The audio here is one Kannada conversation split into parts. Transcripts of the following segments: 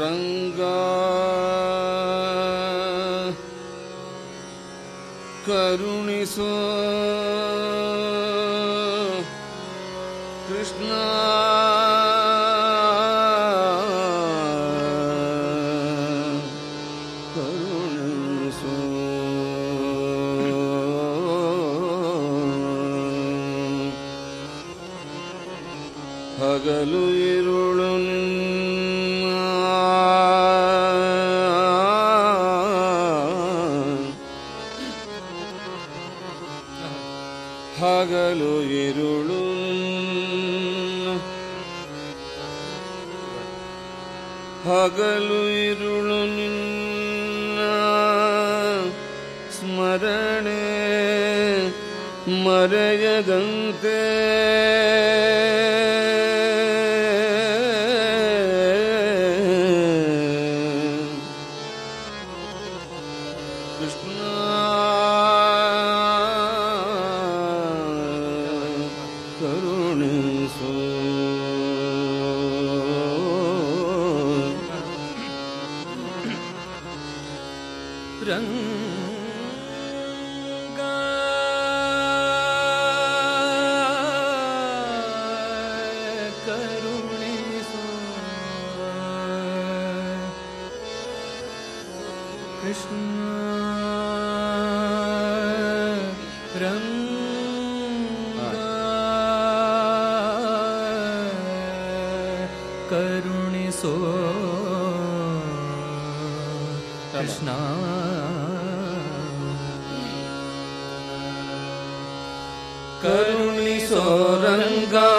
ರಂಗ ಕರುಣಿಸೋ ಕೃಷ್ಣ ಕರುಣಿಸೋ ಹಗಲು ಇರುಳು ಹಗಲು ಇರುಳು. ಹಗಲು ಇರುಳು ನಿನ್ನ ಸ್ಮರಣೆ ಮರೆಯದಂತೆ. कृष्ण रङ्गणी सो कृष्ण रङ्गा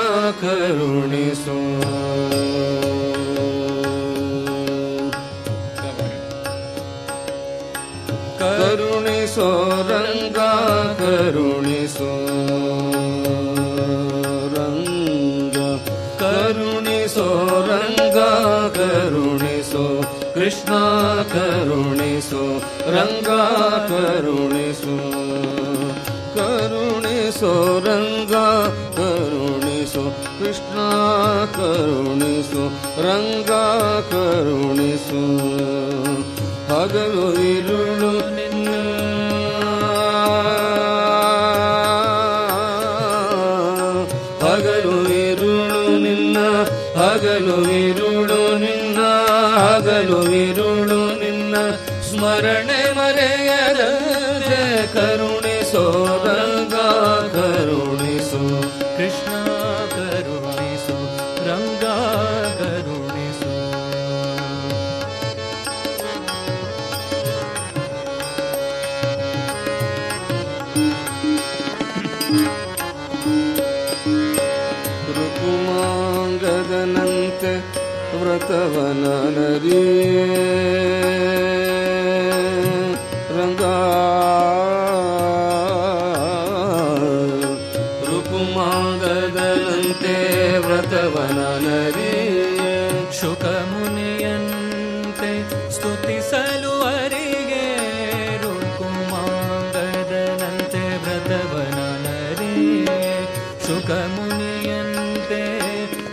करुणी सो ಕರುಣಿಸೋ ಕರುಣಿಸು. ಕರುಣಿಸೋ ರಂಗ ಕರುಣಿಸೋ ರಂಗ ಕರುಣಿಸೋ. ಕೃಷ್ಣ ಕರುಣಿಸೋ, ರಂಗ ಕರುಣಿಸೋ. ಕರುಣಿಸೋ, ರಂಗ ಕರುಣಿಸೋ. ಕೃಷ್ಣ ಕರುಣಿಸೋ, ರಂಗ ಕರುಣಿಸೋ. ಹಗಲು ಇರುಳು ಸ್ಮರಣೆ ಮರೆಯದಂತೆ ಕರುಣಿಸೋ ರಂಗ ಕರುಣಿಸು. ಕೃಷ್ಣ ಕರುಣಿಸು ರಂಗ ಕರುಣಿಸು. ಋತುಮಾಂಗದನಂತೆ ವ್ರತವನ ನರಿ ಋತುಮಾಂಗದನಂತೆ ವ್ರತವನ ನರಿ ಶುಕ ಮುನಿಯಂತೆ ಸ್ತುತಿಸಲು ಅರಿಗೆ ರುಕುಮಾಂಗದನಂತೆ ವ್ರತವನ ನರಿ ಶುಕ ಮುನಿಯಂತೆ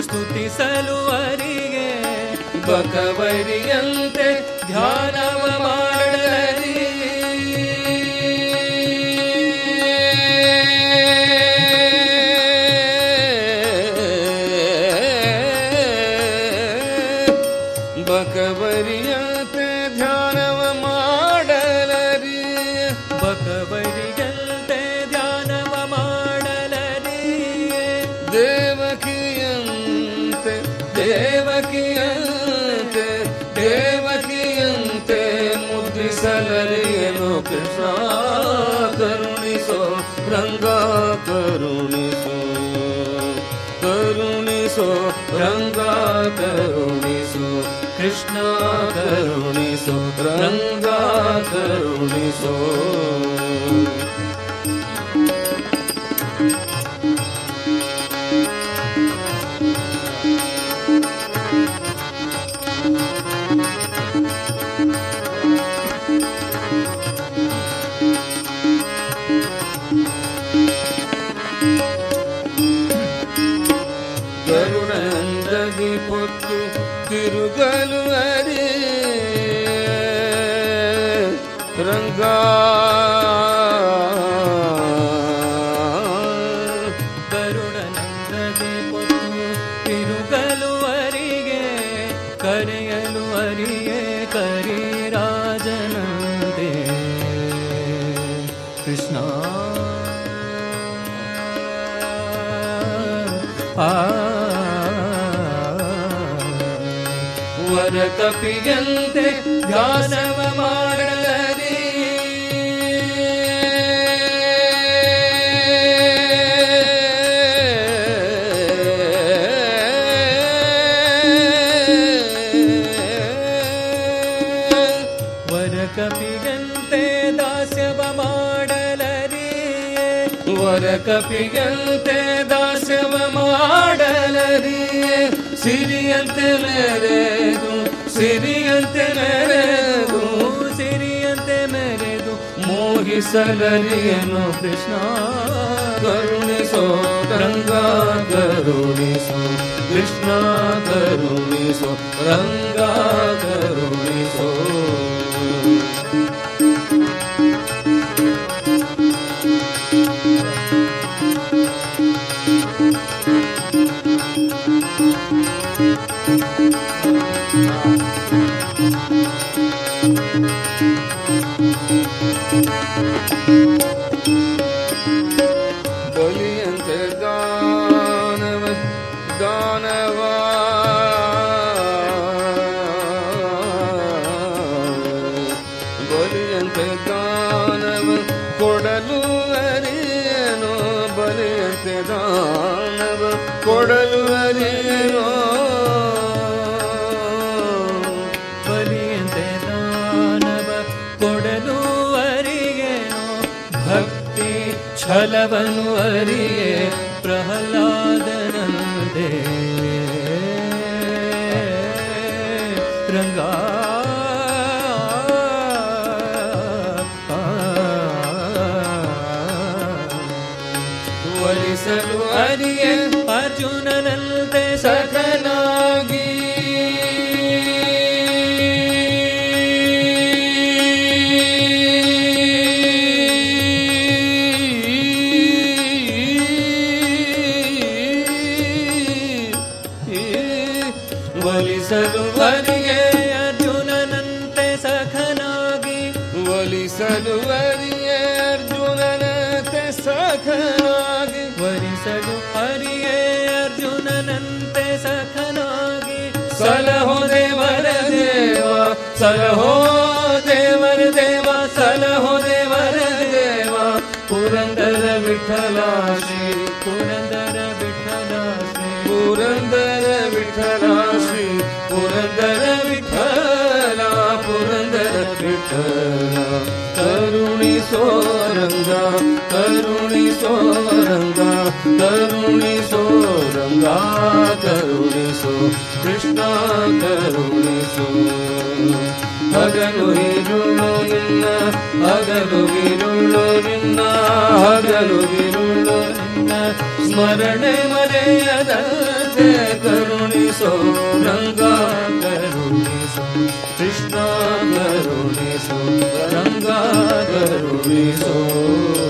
ಸ್ತುತಿಸಲು ಅರಿಗೆ ಬಕವರಿಯಂತೆ ಧ್ಯಾನವ ದೇವಕಿಯಂತೆ ದೇವಕಿಯಂತೆ ಮುದ್ರಿಸಲರಿಯನು ಕೃಷ್ಣ? ಕರುಣಿಸೋ ರಂಗ ಕರುಣಿಸೋ. ಕರುಣಿಸೋ ರಂಗ ಕರುಣಿಸೋ. ಕೃಷ್ಣ ಕರುಣಿಸೋ ರಂಗ ಕರುಣಿಸೋ. ಅರಿ. ರಂಗ. ಕರುಣನಂದದೆ ಪೊತ್ತು ತಿರುಗಲು ಅರಿಗೆ ಕರೆಯಲು ಅರಿಯೇ ಕೃಷ್ಣ. ಆ. ವರ ಕಪಿಯಂತೆ ಧ್ಯಾನವ ಮಾಡಲರಿ ವರ ಕಪಿಯಂತೆ ದಾಸ್ಯವ ಮಾಡಲರಿಯೇ ವರ ಕಪಿಯಂತೆ ಮಾಡಲರಿ ಸಿರಿಯಂತೆ ಮೆರೆದು ಸಿರಿಯಂತೆ ಮೆರೆದು ಸಿರಿಯಂತೆ ಮೆರೆದು ಮೋಹಿಸಲರಿಯನು ಕೃಷ್ಣ ಕರುಣಿಸೋ ರಂಗ ಕರುಣಿಸೋ ಕೃಷ್ಣ ಕರುಣಿಸೋ ರಂಗ छलवनु अरिये प्रहलादनन्दे रङ्गा वलिसलु अरिये अर्जुननल्ल ಒಲಿಸಲು ಅರಿಯ ಅರ್ಜುನನಂತೆ ಸಖನಾಗಿ ಒಲಿಸಲು ಅರಿಯ ಅರ್ಜುನನತೆ ಸಖನಾಗಿ ವರಿಸಲು ಹರಿಯೇ ಅರ್ಜುನನಂತೆ ಸಖನಾಗಿ ಸಲಹೋ ದೇವರ ದೇವ ಸಲಹೋ ದೇವರ ದೇವ ಸಲಹೋ ದೇವರ ದೇವ ಪುರಂದರ ವಿಠಲ ಶ್ರೀ ಪುರಂದರ ವಿಠಲ ಪುರಂದರ ವಿಠಲ ಕರುಣಿಸೋ ರಂಗ ಕರುಣಿಸೋ ರಂಗ ಕರುಣಿಸೋ ರಂಗ ಕರುಣಿಸೋ ಕೃಷ್ಣ ಕರುಣಿಸೋ ಹಗಲು ಇರುಳು ನಿನ್ನ ಹಗಲು ಇರುಳು ನಿನ್ನ ಹಗಲು ಇರುಳು ನಿನ್ನ ಸ್ಮರಣೆ ಮರೆಯದಂತೆ ಕರುಣಿಸೋ Pero mi sol